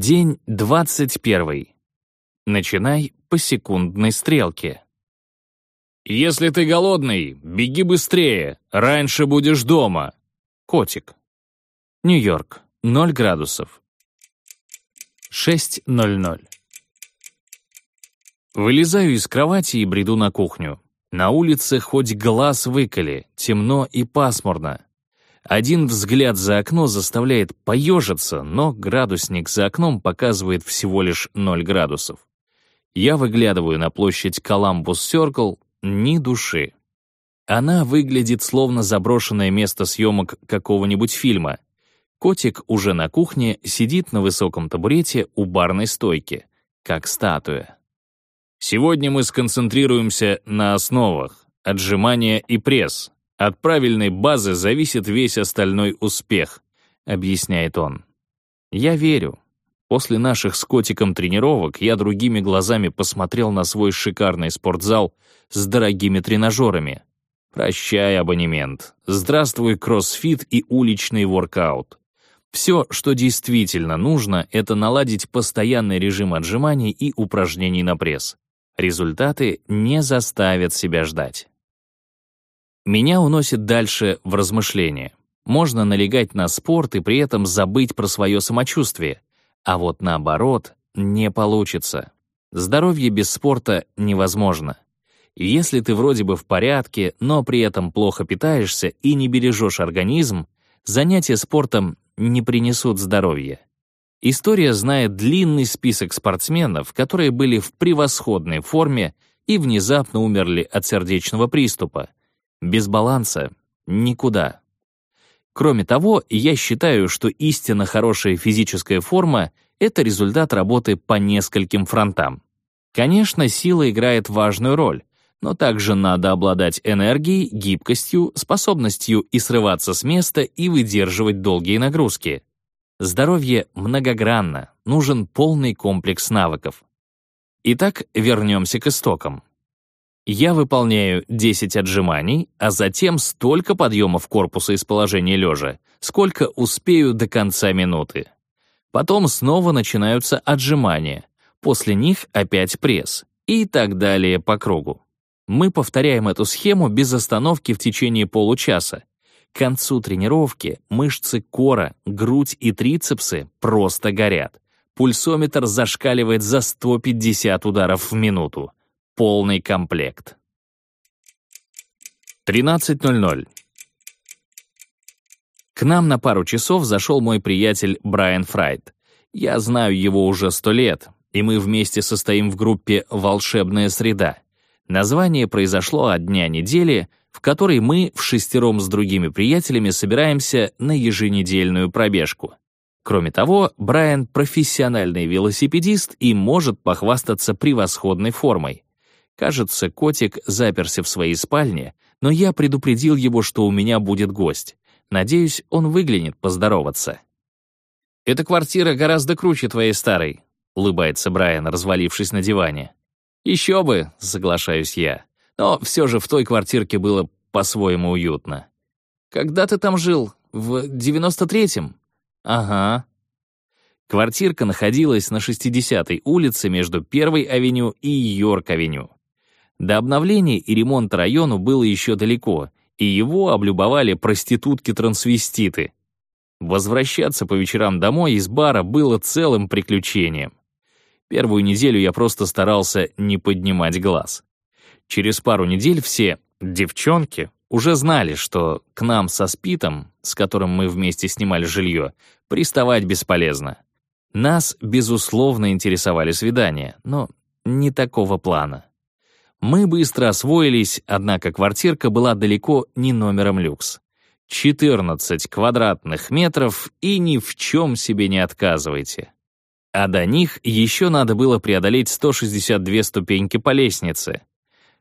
День 21. Начинай по секундной стрелке. «Если ты голодный, беги быстрее, раньше будешь дома». Котик. Нью-Йорк, 0 градусов. 6.00. Вылезаю из кровати и бреду на кухню. На улице хоть глаз выколи, темно и пасмурно. Один взгляд за окно заставляет поежиться, но градусник за окном показывает всего лишь 0 градусов. Я выглядываю на площадь Коламбус Сёркл, ни души. Она выглядит словно заброшенное место съемок какого-нибудь фильма. Котик уже на кухне сидит на высоком табурете у барной стойки, как статуя. Сегодня мы сконцентрируемся на основах, отжимания и пресс, от правильной базы зависит весь остальной успех, объясняет он. Я верю. После наших с котиком тренировок я другими глазами посмотрел на свой шикарный спортзал с дорогими тренажерами. Прощай абонемент. Здравствуй кроссфит и уличный воркаут. Все, что действительно нужно, это наладить постоянный режим отжиманий и упражнений на пресс. Результаты не заставят себя ждать. Меня уносит дальше в размышления. Можно налегать на спорт и при этом забыть про свое самочувствие. А вот наоборот, не получится. Здоровье без спорта невозможно. Если ты вроде бы в порядке, но при этом плохо питаешься и не бережешь организм, занятия спортом не принесут здоровья. История знает длинный список спортсменов, которые были в превосходной форме и внезапно умерли от сердечного приступа, без баланса никуда. Кроме того, я считаю, что истинно хорошая физическая форма — это результат работы по нескольким фронтам. Конечно, сила играет важную роль, но также надо обладать энергией, гибкостью, способностью и срываться с места и выдерживать долгие нагрузки. Здоровье многогранно, нужен полный комплекс навыков. Итак, вернемся к истокам. Я выполняю 10 отжиманий, а затем столько подъемов корпуса из положения лежа, сколько успею до конца минуты. Потом снова начинаются отжимания, после них опять пресс и так далее по кругу. Мы повторяем эту схему без остановки в течение получаса. К концу тренировки мышцы кора, грудь и трицепсы просто горят. Пульсометр зашкаливает за 150 ударов в минуту полный комплект. 13.00. К нам на пару часов зашел мой приятель Брайан Фрайт. Я знаю его уже сто лет, и мы вместе состоим в группе «Волшебная среда». Название произошло от дня недели, в которой мы в шестером с другими приятелями собираемся на еженедельную пробежку. Кроме того, Брайан — профессиональный велосипедист и может похвастаться превосходной формой. Кажется, котик заперся в своей спальне, но я предупредил его, что у меня будет гость. Надеюсь, он выглянет поздороваться. «Эта квартира гораздо круче твоей старой», — улыбается Брайан, развалившись на диване. «Еще бы», — соглашаюсь я. Но все же в той квартирке было по-своему уютно. «Когда ты там жил? В девяносто третьем?» «Ага». Квартирка находилась на 60-й улице между Первой авеню и Йорк-авеню. До обновления и ремонта району было еще далеко, и его облюбовали проститутки-трансвеститы. Возвращаться по вечерам домой из бара было целым приключением. Первую неделю я просто старался не поднимать глаз. Через пару недель все девчонки уже знали, что к нам со Спитом, с которым мы вместе снимали жилье, приставать бесполезно. Нас, безусловно, интересовали свидания, но не такого плана. Мы быстро освоились, однако квартирка была далеко не номером люкс. 14 квадратных метров и ни в чем себе не отказывайте. А до них еще надо было преодолеть 162 ступеньки по лестнице.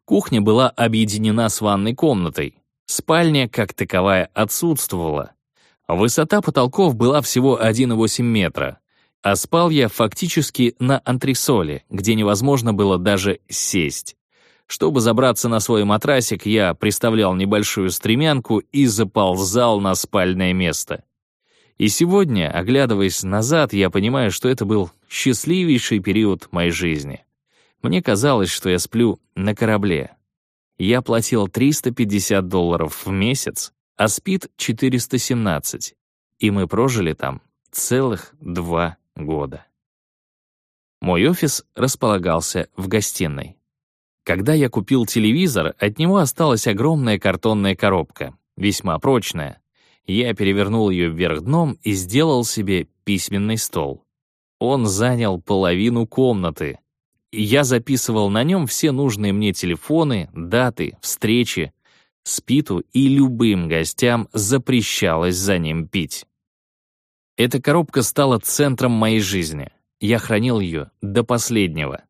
Кухня была объединена с ванной комнатой. Спальня, как таковая, отсутствовала. Высота потолков была всего 1,8 метра, а спал я фактически на антресоле, где невозможно было даже сесть. Чтобы забраться на свой матрасик, я приставлял небольшую стремянку и заползал на спальное место. И сегодня, оглядываясь назад, я понимаю, что это был счастливейший период моей жизни. Мне казалось, что я сплю на корабле. Я платил 350 долларов в месяц, а спит 417. И мы прожили там целых два года. Мой офис располагался в гостиной. Когда я купил телевизор, от него осталась огромная картонная коробка, весьма прочная. Я перевернул ее вверх дном и сделал себе письменный стол. Он занял половину комнаты. Я записывал на нем все нужные мне телефоны, даты, встречи. Спиту и любым гостям запрещалось за ним пить. Эта коробка стала центром моей жизни. Я хранил ее до последнего.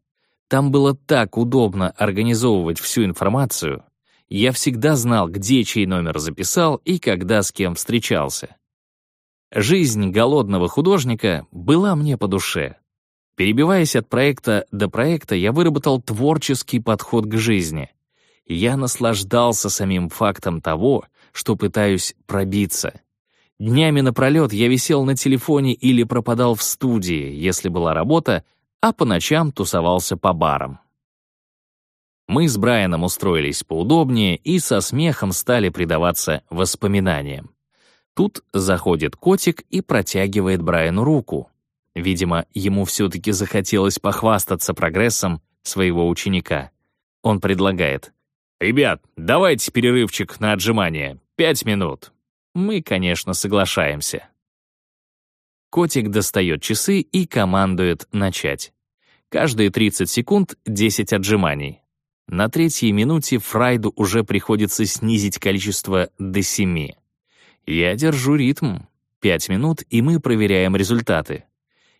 Там было так удобно организовывать всю информацию. Я всегда знал, где чей номер записал и когда с кем встречался. Жизнь голодного художника была мне по душе. Перебиваясь от проекта до проекта, я выработал творческий подход к жизни. Я наслаждался самим фактом того, что пытаюсь пробиться — Днями напролет я висел на телефоне или пропадал в студии, если была работа, а по ночам тусовался по барам. Мы с Брайаном устроились поудобнее и со смехом стали предаваться воспоминаниям. Тут заходит котик и протягивает Брайану руку. Видимо, ему все-таки захотелось похвастаться прогрессом своего ученика. Он предлагает. «Ребят, давайте перерывчик на отжимание. Пять минут. Мы, конечно, соглашаемся. Котик достает часы и командует «начать». Каждые 30 секунд — 10 отжиманий. На третьей минуте Фрайду уже приходится снизить количество до 7. Я держу ритм. 5 минут, и мы проверяем результаты.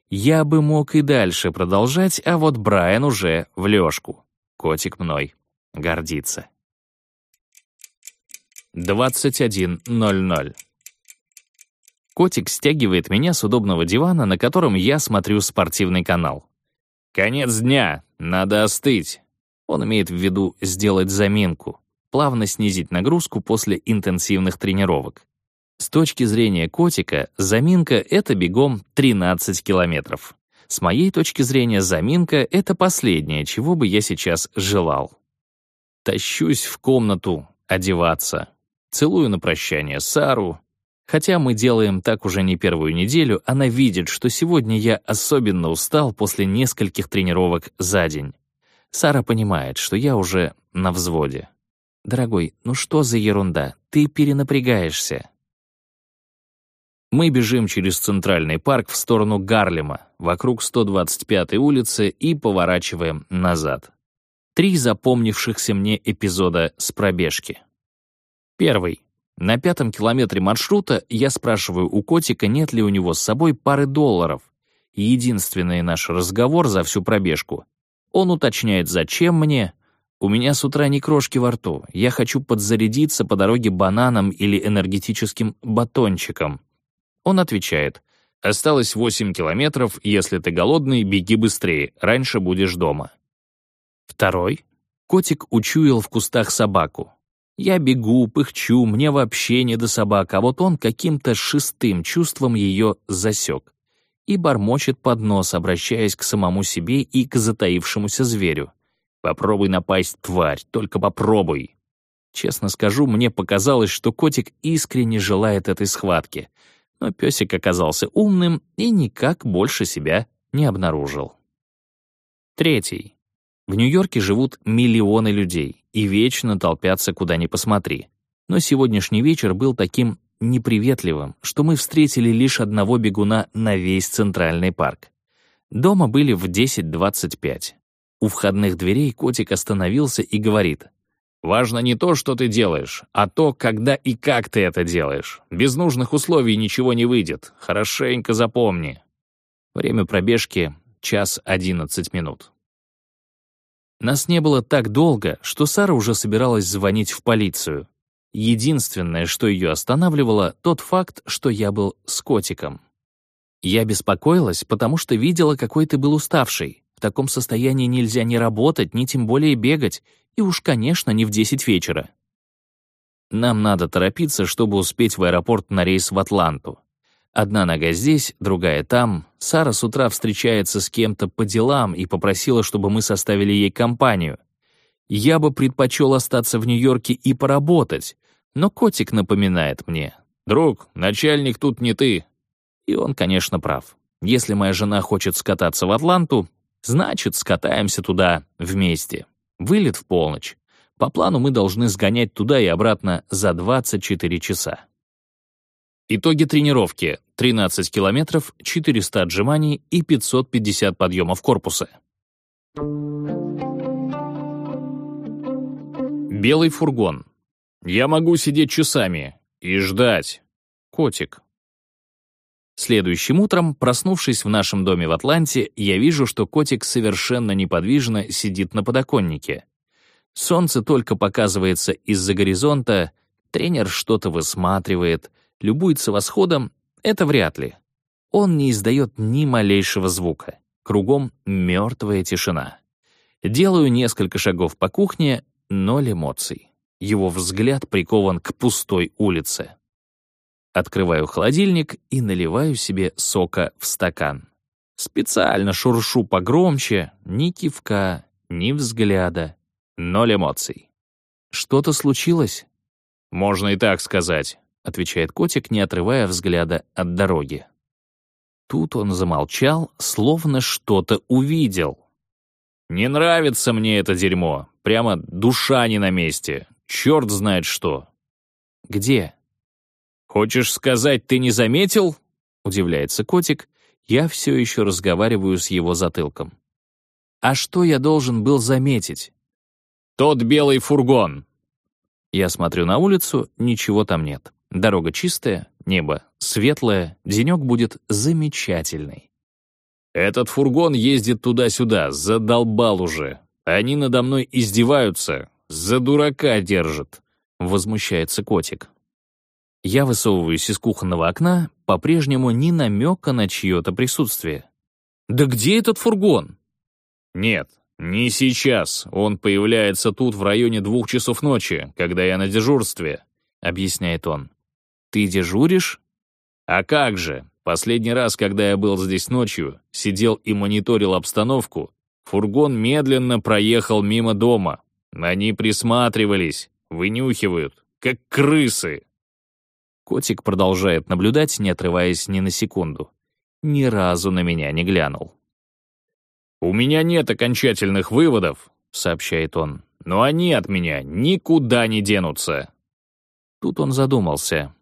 Я бы мог и дальше продолжать, а вот Брайан уже в лёжку. Котик мной гордится. 21.00. Котик стягивает меня с удобного дивана, на котором я смотрю спортивный канал. «Конец дня, надо остыть». Он имеет в виду сделать заминку, плавно снизить нагрузку после интенсивных тренировок. С точки зрения котика, заминка — это бегом 13 километров. С моей точки зрения, заминка — это последнее, чего бы я сейчас желал. Тащусь в комнату одеваться. Целую на прощание Сару. Хотя мы делаем так уже не первую неделю, она видит, что сегодня я особенно устал после нескольких тренировок за день. Сара понимает, что я уже на взводе. «Дорогой, ну что за ерунда? Ты перенапрягаешься». Мы бежим через Центральный парк в сторону Гарлема, вокруг 125-й улицы и поворачиваем назад. Три запомнившихся мне эпизода с пробежки. Первый. На пятом километре маршрута я спрашиваю у котика, нет ли у него с собой пары долларов. Единственный наш разговор за всю пробежку. Он уточняет, зачем мне. У меня с утра ни крошки во рту. Я хочу подзарядиться по дороге бананом или энергетическим батончиком. Он отвечает, осталось 8 километров, если ты голодный, беги быстрее, раньше будешь дома. Второй. Котик учуял в кустах собаку. Я бегу, пыхчу, мне вообще не до собак, а вот он каким-то шестым чувством ее засек и бормочет под нос, обращаясь к самому себе и к затаившемуся зверю. «Попробуй напасть, тварь, только попробуй!» Честно скажу, мне показалось, что котик искренне желает этой схватки, но песик оказался умным и никак больше себя не обнаружил. Третий. В Нью-Йорке живут миллионы людей и вечно толпятся куда ни посмотри. Но сегодняшний вечер был таким неприветливым, что мы встретили лишь одного бегуна на весь Центральный парк. Дома были в 10.25. У входных дверей котик остановился и говорит, «Важно не то, что ты делаешь, а то, когда и как ты это делаешь. Без нужных условий ничего не выйдет. Хорошенько запомни». Время пробежки — час одиннадцать минут. Нас не было так долго, что Сара уже собиралась звонить в полицию. Единственное, что ее останавливало, тот факт, что я был с котиком. Я беспокоилась, потому что видела, какой ты был уставший. В таком состоянии нельзя ни работать, ни тем более бегать, и уж, конечно, не в 10 вечера. Нам надо торопиться, чтобы успеть в аэропорт на рейс в Атланту. Одна нога здесь, другая там. Сара с утра встречается с кем-то по делам и попросила, чтобы мы составили ей компанию. Я бы предпочел остаться в Нью-Йорке и поработать, но котик напоминает мне. «Друг, начальник тут не ты». И он, конечно, прав. Если моя жена хочет скататься в Атланту, значит, скатаемся туда вместе. Вылет в полночь. По плану мы должны сгонять туда и обратно за 24 часа. Итоги тренировки. 13 километров, 400 отжиманий и 550 подъемов корпуса. Белый фургон. Я могу сидеть часами и ждать. Котик. Следующим утром, проснувшись в нашем доме в Атланте, я вижу, что котик совершенно неподвижно сидит на подоконнике. Солнце только показывается из-за горизонта, тренер что-то высматривает, любуется восходом — это вряд ли. Он не издает ни малейшего звука. Кругом мертвая тишина. Делаю несколько шагов по кухне, ноль эмоций. Его взгляд прикован к пустой улице. Открываю холодильник и наливаю себе сока в стакан. Специально шуршу погромче, ни кивка, ни взгляда, ноль эмоций. «Что-то случилось?» «Можно и так сказать», — отвечает котик, не отрывая взгляда от дороги. Тут он замолчал, словно что-то увидел. «Не нравится мне это дерьмо. Прямо душа не на месте. Черт знает что». «Где?» «Хочешь сказать, ты не заметил?» — удивляется котик. Я все еще разговариваю с его затылком. «А что я должен был заметить?» «Тот белый фургон!» Я смотрю на улицу, ничего там нет. Дорога чистая, небо светлое, денек будет замечательный. «Этот фургон ездит туда-сюда, задолбал уже. Они надо мной издеваются, за дурака держат», — возмущается котик. Я высовываюсь из кухонного окна, по-прежнему ни намека на чье-то присутствие. «Да где этот фургон?» «Нет, не сейчас. Он появляется тут в районе двух часов ночи, когда я на дежурстве», — объясняет он. «Ты дежуришь?» «А как же? Последний раз, когда я был здесь ночью, сидел и мониторил обстановку, фургон медленно проехал мимо дома. Они присматривались, вынюхивают, как крысы. Котик продолжает наблюдать, не отрываясь ни на секунду. Ни разу на меня не глянул. «У меня нет окончательных выводов», — сообщает он, «но они от меня никуда не денутся». Тут он задумался.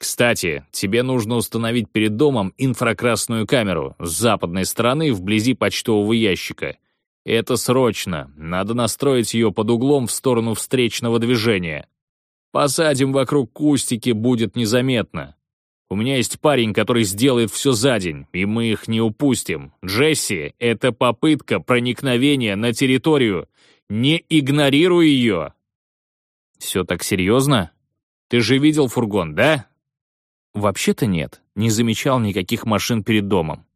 «Кстати, тебе нужно установить перед домом инфракрасную камеру с западной стороны вблизи почтового ящика. Это срочно, надо настроить ее под углом в сторону встречного движения. Посадим вокруг кустики, будет незаметно. У меня есть парень, который сделает все за день, и мы их не упустим. Джесси, это попытка проникновения на территорию. Не игнорируй ее. Все так серьезно? Ты же видел фургон, да? Вообще-то нет, не замечал никаких машин перед домом.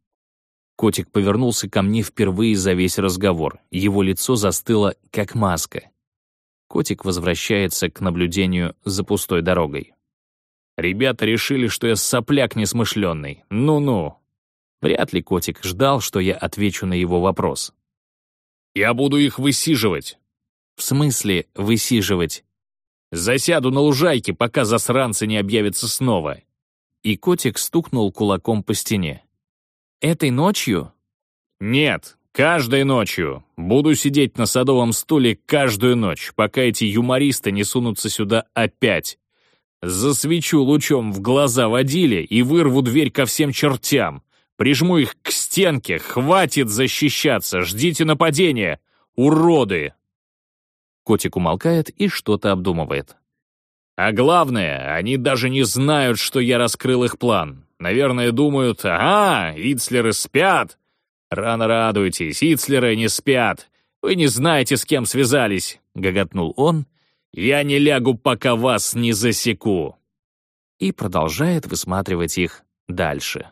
Котик повернулся ко мне впервые за весь разговор. Его лицо застыло, как маска. Котик возвращается к наблюдению за пустой дорогой. Ребята решили, что я сопляк несмышленный. Ну-ну. Вряд ли котик ждал, что я отвечу на его вопрос. «Я буду их высиживать». «В смысле высиживать?» «Засяду на лужайке, пока засранцы не объявятся снова». И котик стукнул кулаком по стене. «Этой ночью?» «Нет, Каждой ночью. Буду сидеть на садовом стуле каждую ночь, пока эти юмористы не сунутся сюда опять. Засвечу лучом в глаза водили и вырву дверь ко всем чертям. Прижму их к стенке, хватит защищаться, ждите нападения. Уроды!» Котик умолкает и что-то обдумывает. «А главное, они даже не знают, что я раскрыл их план. Наверное, думают, ага, Ицлеры спят, «Рано радуйтесь, Ицлеры не спят. Вы не знаете, с кем связались», — гоготнул он. «Я не лягу, пока вас не засеку». И продолжает высматривать их дальше.